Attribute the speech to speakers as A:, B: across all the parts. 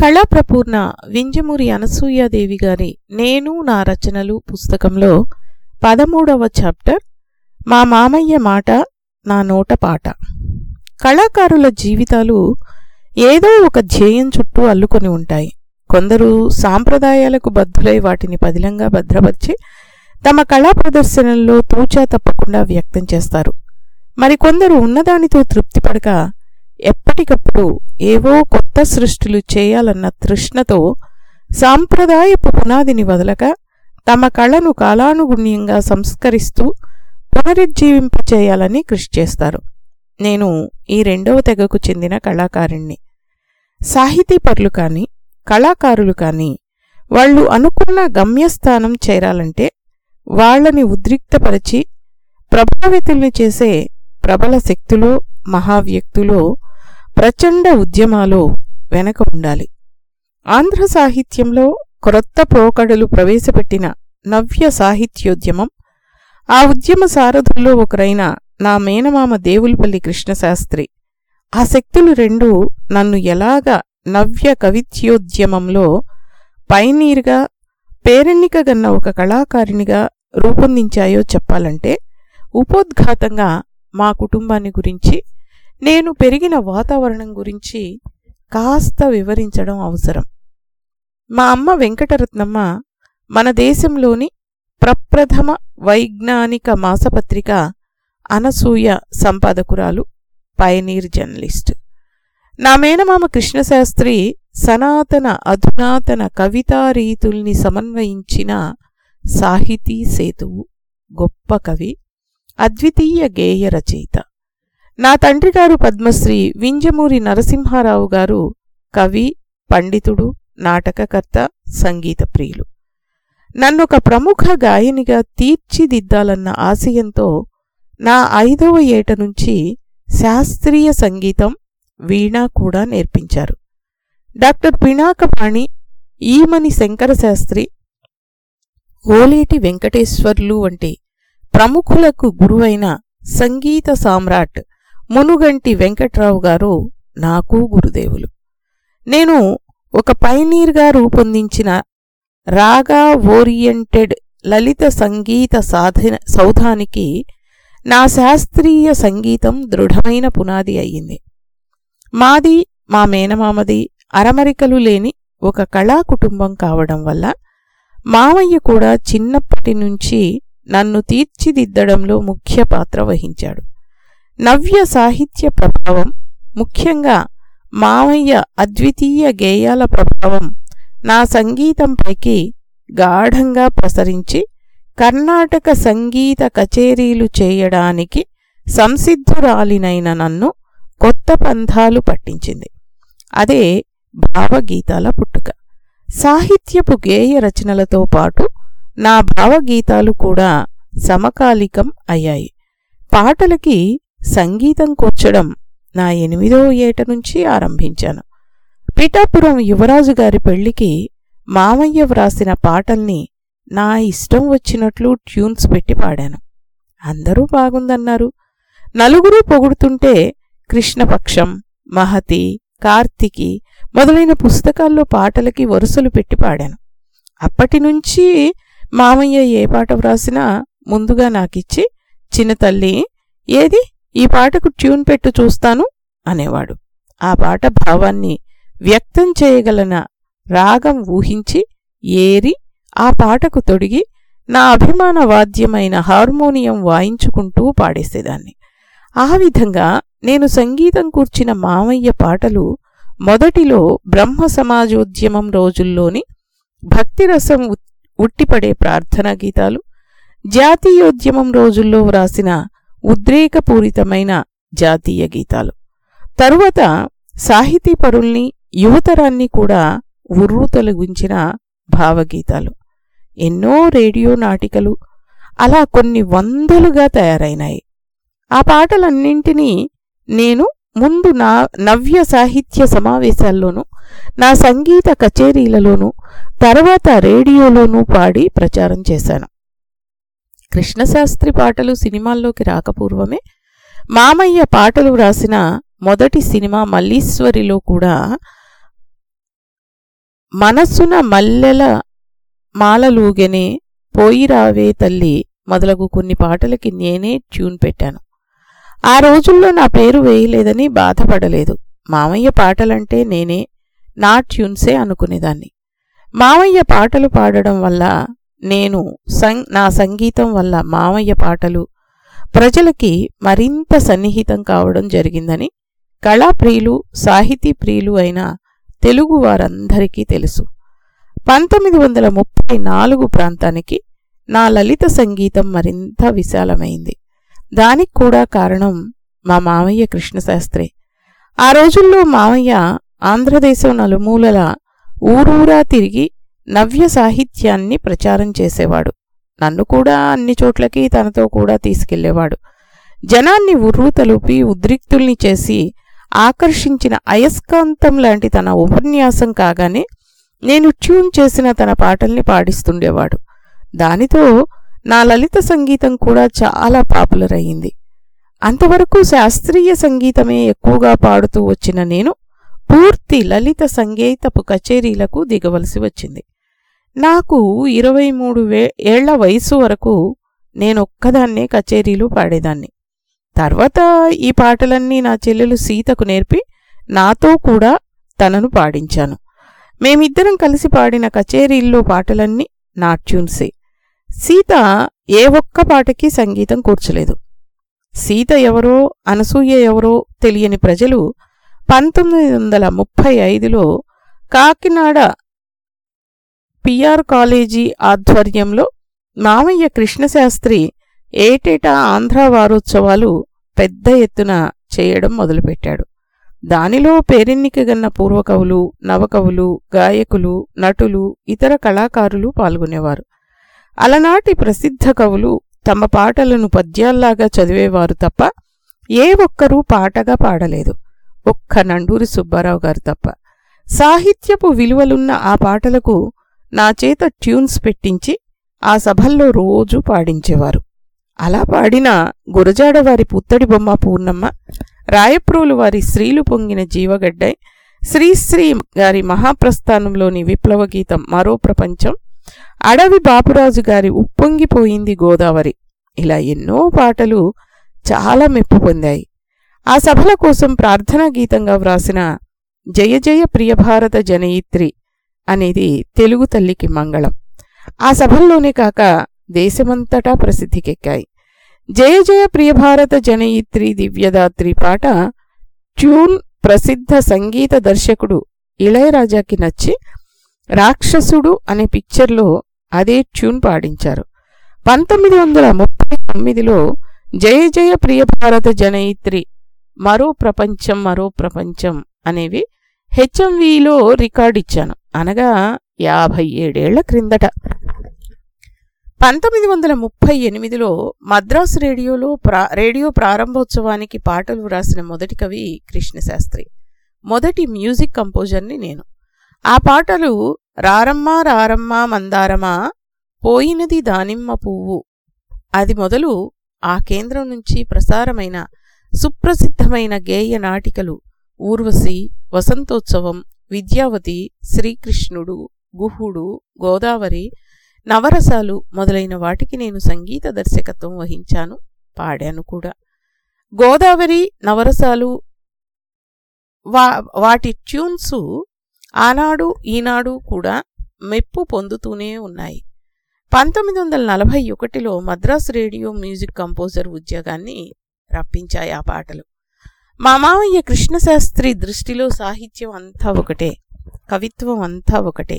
A: కళాప్రపూర్ణ వింజమూరి అనసూయాదేవి గారి నేను నా రచనలు పుస్తకంలో పదమూడవ చాప్టర్ మా మామయ్య మాట నా నోట పాట. కళాకారుల జీవితాలు ఏదో ఒక ధ్యేయం చుట్టూ అల్లుకొని ఉంటాయి. కొందరు సాంప్రదాయాలకు బద్దులై వాటిని పదిలంగా భద్రపరిచి తమ కళా ప్రదర్శనల్లో తూచా తప్పకుండా వ్యక్తం చేస్తారు. మరికొందరు ఉన్నదానితో తృప్తిపడక ఎప్పటికప్పుడు ఏవో కొత్త సృష్టిలు చేయాలన్న తృష్ణతో సాంప్రదాయపు పునాదిని వదలక తమ కళను కాలానుగుణ్యంగా సంస్కరిస్తూ పునరుజ్జీవింపచేయాలని కృషి చేస్తారు. నేను ఈ రెండవ తెగకు చెందిన కళాకారిణ్ణి. సాహితీపరులు కాని కళాకారులు కాని వాళ్ళు అనుకున్న గమ్యస్థానం చేరాలంటే వాళ్ళని ఉద్రిక్తపరిచి ప్రభావితుల్ని చేసే ప్రబల శక్తులు మహావ్యక్తులు ప్రచండ ఉద్యమాలు వెనక ఉండాలి. ఆంధ్ర సాహిత్యంలో క్రొత్త పోకడలు ప్రవేశపెట్టిన నవ్య సాహిత్యోద్యమం ఆ ఉద్యమ సారథుల్లో ఒకరైన నా మేనమామ దేవులపల్లి కృష్ణశాస్త్రి. ఆ శక్తులు రెండు నన్ను ఎలాగ నవ్య కవిత్యోద్యమంలో పైనీరుగా పేరెన్నికగన్న ఒక కళాకారిణిగా రూపొందించాయో చెప్పాలంటే ఉపోద్ఘాతంగా మా కుటుంబాన్ని గురించి నేను పెరిగిన వాతావరణం గురించి కాస్త వివరించడం అవసరం. మా అమ్మ వెంకటరత్నమ్మ మన దేశంలోని ప్రప్రథమ వైజ్ఞానిక మాసపత్రిక అనసూయ సంపాదకురాలు పయనీర్ జర్నలిస్ట్. నా మేనమామ కృష్ణశాస్త్రి సనాతన అధునాతన కవితా రీతుల్ని సమన్వయించిన సాహితీ సేతువు గొప్ప కవి అద్వితీయ గేయ రచయిత. నా తండ్రి గారు పద్మశ్రీ వింజమూరి నరసింహారావు గారు కవి పండితుడు నాటకకర్త సంగీత ప్రియులు. నన్నొక ప్రముఖ గాయనిగా తీర్చిదిద్దాలన్న ఆశయంతో నా ఐదవ ఏట నుంచి శాస్త్రీయ సంగీతం వీణా కూడా నేర్పించారు. డాక్టర్ పినాకపాణి ఈమని శంకరశాస్త్రి ఓలేటి వెంకటేశ్వర్లు వంటి ప్రముఖులకు గురువైన సంగీత సామ్రాట్ మునుగంటి వెంకట్రావు గారు నాకు గురుదేవులు. నేను ఒక పైనీర్గా రూపొందించిన రాగా ఓరియంటెడ్ లలిత సంగీత సాధన సౌధానికి నా శాస్త్రీయ సంగీతం దృఢమైన పునాది అయ్యింది. మాది మా మేనమామది అరమరికలు లేని ఒక కళా కుటుంబం కావడం వల్ల మామయ్య కూడా చిన్నప్పటి నుంచి నన్ను తీర్చిదిద్దడంలో ముఖ్య పాత్ర వహించాడు. నవ్య సాహిత్య ప్రభావం ముఖ్యంగా మామయ్య అద్వితీయ గేయాల ప్రభావం నా సంగీతంపైకి గాఢంగా ప్రసరించి కర్ణాటక సంగీత కచేరీలు చేయడానికి సంసిద్ధురాలినైన నన్ను కొత్త పంథాలు పట్టించింది. అదే భావగీతాల పుట్టుక. సాహిత్యపు గేయ రచనలతో పాటు నా భావగీతాలు కూడా సమకాలికం అయ్యాయి. పాటలకి సంగీతం కూర్చడం నా ఎనిమిదో ఏట నుంచి ఆరంభించాను. పిఠాపురం యువరాజు గారి పెళ్ళికి మామయ్య వ్రాసిన పాటల్ని నా ఇష్టం వచ్చినట్లు ట్యూన్స్ పెట్టి పాడాను. అందరూ బాగుందన్నారు. నలుగురు పొగుడుతుంటే కృష్ణపక్షం మహతి కార్తికి మొదలైన పుస్తకాల్లో పాటలకి వరుసలు పెట్టి పాడాను. అప్పటినుంచి మామయ్య ఏ పాట వ్రాసినా ముందుగా నాకిచ్చి చిన్నతల్లి ఏది? ఈ పాటకు ట్యూన్ పెట్టు చూస్తాను అనేవాడు. ఆ పాట భావాన్ని వ్యక్తం చేయగలన రాగం ఊహించి ఏరి ఆ పాటకు తొడిగి నా అభిమాన వాద్యమైన హార్మోనియం వాయించుకుంటూ పాడేసేదాన్ని. ఆ విధంగా నేను సంగీతం కూర్చిన మామయ్య పాటలు మొదటిలో బ్రహ్మ సమాజోద్యమం రోజుల్లోని భక్తిరసం ఉట్టిపడే ప్రార్థనా గీతాలు జాతీయోద్యమం రోజుల్లో వ్రాసిన ఉద్రేకపూరితమైన జాతీయ గీతాలు. తరువాత సాహితీపరుల్ని యువతరాన్ని కూడా ఉర్రూతొలగించిన భావగీతాలు. ఎన్నో రేడియో నాటికలు అలా కొన్ని వందలుగా తయారైనాయి. ఆ పాటలన్నింటినీ నేను ముందు నా నవ్య సాహిత్య సమావేశాల్లోనూ నా సంగీత కచేరీలలోనూ తర్వాత రేడియోలోనూ పాడి ప్రచారం చేశాను. కృష్ణశాస్త్రి పాటలు సినిమాల్లోకి రాకపూర్వమే. మామయ్య పాటలు వ్రాసిన మొదటి సినిమా మల్లీశ్వరిలో కూడా మనస్సున మల్లెల మాలలూగెనే పోయిరావే తల్లి మొదలగు కొన్ని పాటలకి నేనే ట్యూన్ పెట్టాను. ఆ రోజుల్లో నా పేరు వేయలేదని బాధపడలేదు. మామయ్య పాటలంటే నేనే నా ట్యూన్సే అనుకునేదాన్ని. మామయ్య పాటలు పాడడం వల్ల నేను సం నా సంగీతం వల్ల మామయ్య పాటలు ప్రజలకి మరింత సన్నిహితం కావడం జరిగిందని కళాప్రియులు సాహితీ ప్రియులు అయిన తెలుగు వారందరికీ తెలుసు. పంతొమ్మిది వందల ముప్పై నాలుగు ప్రాంతానికి నా లలిత సంగీతం మరింత విశాలమైంది. దానికి కూడా కారణం మా మామయ్య కృష్ణశాస్త్రి. ఆ రోజుల్లో మామయ్య ఆంధ్రదేశం నలుమూలల ఊరూరా తిరిగి నవ్య సాహిత్యాన్ని ప్రచారం చేసేవాడు. నన్ను కూడా అన్ని చోట్లకి తనతో కూడా తీసుకెళ్ళేవాడు. జనాన్ని ఉర్రు తలుపి ఉద్రిక్తుల్ని చేసి ఆకర్షించిన అయస్కాంతం లాంటి తన ఉపన్యాసం కాగానే నేను ట్యూన్ చేసిన తన పాటల్ని పాడిస్తుండేవాడు. దానితో నా లలిత సంగీతం కూడా చాలా పాపులర్ అయింది అంతవరకు శాస్త్రీయ సంగీతమే ఎక్కువగా పాడుతూ వచ్చిన నేను పూర్తి లలిత సంగీతపు కచేరీలకు దిగవలసి వచ్చింది. నాకు ఇరవై మూడు వే ఏళ్ళ వయసు వరకు నేనొక్కదాన్నే కచేరీలు పాడేదాన్ని. తర్వాత ఈ పాటలన్నీ నా చెల్లెలు సీతకు నేర్పి నాతో కూడా తనను పాడించాను. మేమిద్దరం కలిసి పాడిన కచేరీల్లో పాటలన్నీ నాట్యూన్సే సీత ఏ ఒక్క పాటకి సంగీతం కూర్చలేదు. సీత ఎవరో అనసూయ ఎవరో తెలియని ప్రజలు పంతొమ్మిది వందల ముప్పై ఐదులో కాకినాడ పిఆర్ కాలేజీ ఆధ్వర్యంలో మామయ్య కృష్ణశాస్త్రి ఏటేటా ఆంధ్ర వారోత్సవాలు పెద్ద ఎత్తున చేయడం మొదలుపెట్టాడు. దానిలో పేరెన్నికగన్న పూర్వకవులు నవకవులు గాయకులు నటులు ఇతర కళాకారులు పాల్గొనేవారు. అలనాటి ప్రసిద్ధ కవులు తమ పాటలను పద్యాల్లాగా చదివేవారు తప్ప ఏ ఒక్కరూ పాటగా పాడలేదు. ఒక్క నండూరి సుబ్బారావు గారు తప్ప. సాహిత్యపు విలువలున్న ఆ పాటలకు నా చేత ట్యూన్స్ పెట్టించి ఆ సభల్లో రోజూ పాడించేవారు. అలా పాడిన గురజాడవారి పుత్తడి బొమ్మ పూర్ణమ్మ రాయప్రోలు వారి స్త్రీలు పొంగిన జీవగడ్డై శ్రీశ్రీ గారి మహాప్రస్థానంలోని విప్లవ గీతం మరో ప్రపంచం అడవి బాపురాజు గారి ఉప్పొంగిపోయింది గోదావరి. ఇలా ఎన్నో పాటలు చాలా మెప్పు పొందాయి. ఆ సభల కోసం ప్రార్థనా గీతంగా వ్రాసిన జయ జయ ప్రియభారత జనయిత్రి అనేది తెలుగు తల్లికి మంగళం. ఆ సభల్లోనే కాక దేశమంతటా ప్రసిద్ధికెక్కాయి. జయ జయ ప్రియభారత జనయిత్రి దివ్యదాత్రి పాట ట్యూన్ ప్రసిద్ధ సంగీత దర్శకుడు ఇళయరాజాకి నచ్చి రాక్షసుడు అనే పిక్చర్లో అదే ట్యూన్ పాడించారు. పంతొమ్మిది వందల ముప్పై తొమ్మిదిలో జయ జయ ప్రియభారత జనయిత్రి మరో ప్రపంచం మరో ప్రపంచం అనేవి హెచ్ఎంవిలో రికార్డిచ్చాను అనగా యాభై ఏడేళ్ళ క్రిందట. పంతొమ్మిది వందల ముప్పై ఎనిమిదిలో మద్రాసు రేడియోలో ప్రా రేడియో ప్రారంభోత్సవానికి పాటలు వ్రాసిన మొదటి కవి కృష్ణశాస్త్రి. మొదటి మ్యూజిక్ కంపోజర్ని నేను. ఆ పాటలు రారమ్మ రారమ్మ మందారమా పోయినది దానిమ్మ పువ్వు. అది మొదలు ఆ కేంద్రం నుంచి ప్రసారమైన సుప్రసిద్ధమైన గేయ నాటికలు ఊర్వశి వసంతోత్సవం విద్యావతి శ్రీకృష్ణుడు గుహుడు గోదావరి నవరసాలు మొదలైన వాటికి నేను సంగీత దర్శకత్వం వహించాను పాడాను కూడా. గోదావరి నవరసాలు వా వాటి ట్యూన్సు ఆనాడు ఈనాడు కూడా మెప్పు పొందుతూనే ఉన్నాయి. పంతొమ్మిది వందల నలభై ఒకటిలో మద్రాసు రేడియో మ్యూజిక్ కంపోజర్ ఉద్యోగాన్ని రప్పించాయి ఆ పాటలు. మా మామయ్య కృష్ణశాస్త్రి దృష్టిలో సాహిత్యం అంతా ఒకటే కవిత్వం అంతా ఒకటే.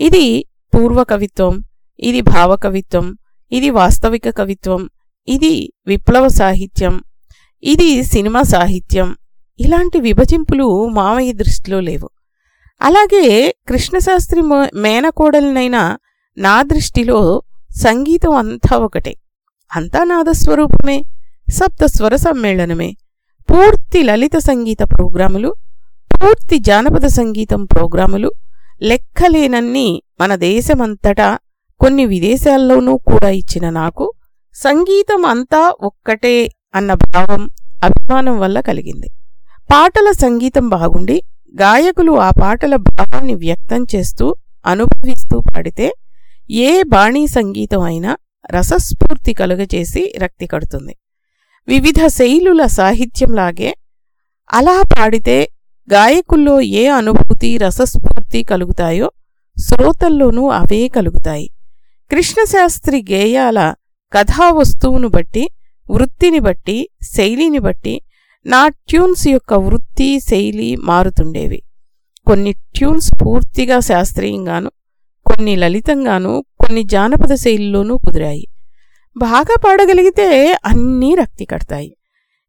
A: ఇది పూర్వ కవిత్వం ఇది భావ కవిత్వం ఇది వాస్తవిక కవిత్వం ఇది విప్లవ సాహిత్యం ఇది సినిమా సాహిత్యం. ఇలాంటి విభజింపులు మామయ్య దృష్టిలో లేవు. అలాగే కృష్ణశాస్త్రి మేనకోడలనైనా నా దృష్టిలో సంగీతం అంతా ఒకటే. అంతా నాదస్వరూపమే సప్త స్వర సమ్మేళనమే. పూర్తి లలిత సంగీత ప్రోగ్రాములు పూర్తి జానపద సంగీతం ప్రోగ్రాములు లెక్కలేనన్ని మన దేశమంతటా కొన్ని విదేశాల్లోనూ కూడా ఇచ్చిన నాకు సంగీతం అంతా ఒక్కటే అన్న భావం అభిమానం వల్ల కలిగింది. పాటల సంగీతం బాగుండి గాయకులు ఆ పాటల భావాన్ని వ్యక్తం చేస్తూ అనుభవిస్తూ పాడితే ఏ బాణీ సంగీతం అయినా రసస్ఫూర్తి కలుగజేసి రక్తి కడుతుంది. వివిధ శైలుల సాహిత్యంలాగే అలా పాడితే గాయకుల్లో ఏ అనుభూతి రసస్ఫూర్తి కలుగుతాయో శ్రోతల్లోనూ అవే కలుగుతాయి. కృష్ణశాస్త్రి గేయాల కథా వస్తువును బట్టి వృత్తిని బట్టి శైలిని బట్టి నా ట్యూన్స్ యొక్క వృత్తి శైలి మారుతుండేవి. కొన్ని ట్యూన్స్ పూర్తిగా శాస్త్రీయంగాను కొన్ని లలితంగాను కొన్ని జానపద శైలిలోనూ కుదిరాయి. బాగా పాడగలిగితే అన్నీ రక్తి కడతాయి.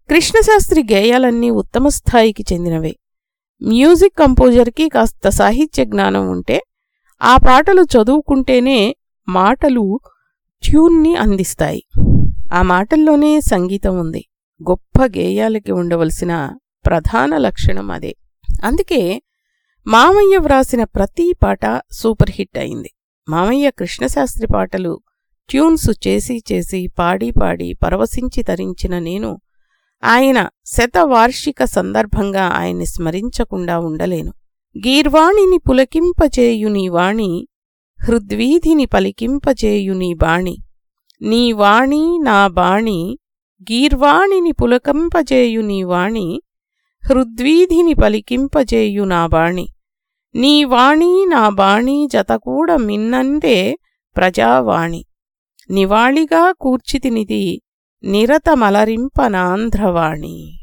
A: కృష్ణశాస్త్రి గేయాలన్నీ ఉత్తమ స్థాయికి చెందినవే. మ్యూజిక్ కంపోజర్కి కాస్త సాహిత్య జ్ఞానం ఉంటే ఆ పాటలు చదువుకుంటేనే మాటలు ట్యూన్ని అందిస్తాయి. ఆ మాటల్లోనే సంగీతం ఉంది. గొప్ప గేయాలకి ఉండవలసిన ప్రధాన లక్షణం అదే. అందుకే మామయ్య వ్రాసిన ప్రతి పాట సూపర్ హిట్ అయింది. మామయ్య కృష్ణశాస్త్రి పాటలు ట్యూన్స్ చేసి చేసి పాడి పాడి పరవశించి తరించిన నేను ఆయన శతవార్షిక సందర్భంగా ఆయన్ని స్మరించకుండా ఉండలేను. గీర్వాణిని పులకింపచేయుని వాణి హృద్వీధిని పలికింపచేయుని బాణి. నీ వాణి నా బాణి గీర్వాణిని పులకంపజేయుని వాణి హృద్వీధిని పలికింపజేయు నా బాణి. నీ వాణి నా బాణి జతకూడ మిన్నందే ప్రజావాణి. నివాళిగా కూర్చితినిది నిరతమలరింపనాంధ్రవాణి